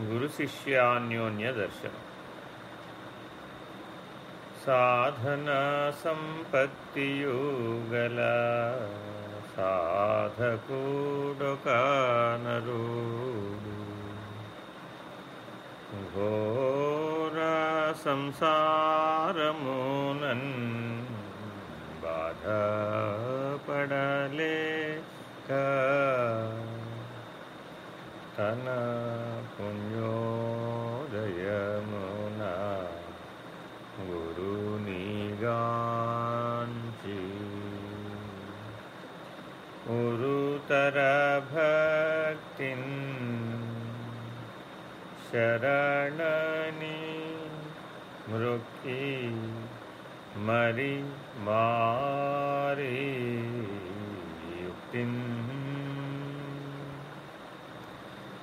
గురు శిష్యాన్యోన్య దర్శనం సాధనా సంపత్తియుగల సాధకూడొకానరుడు ఘోర సంసారమునన్ బాధ अना पुण्योदयमुना गुरुनिगाञ्ची। उरुतरभक्तिं शरणनि मृक्की मरिमा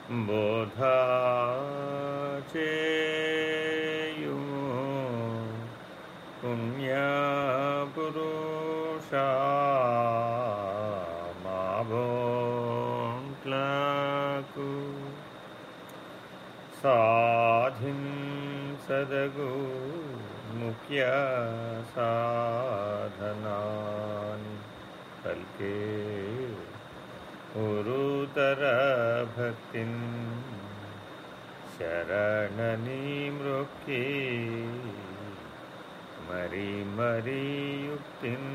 बोधाचेयुमो पुण्यपुरुषा माभोण्ट्लकु साधिं सदगु मुख्य साधनानि कल्के उरुतरभक्तिं शरणनी मृक्की मरी मरी युक्तिम्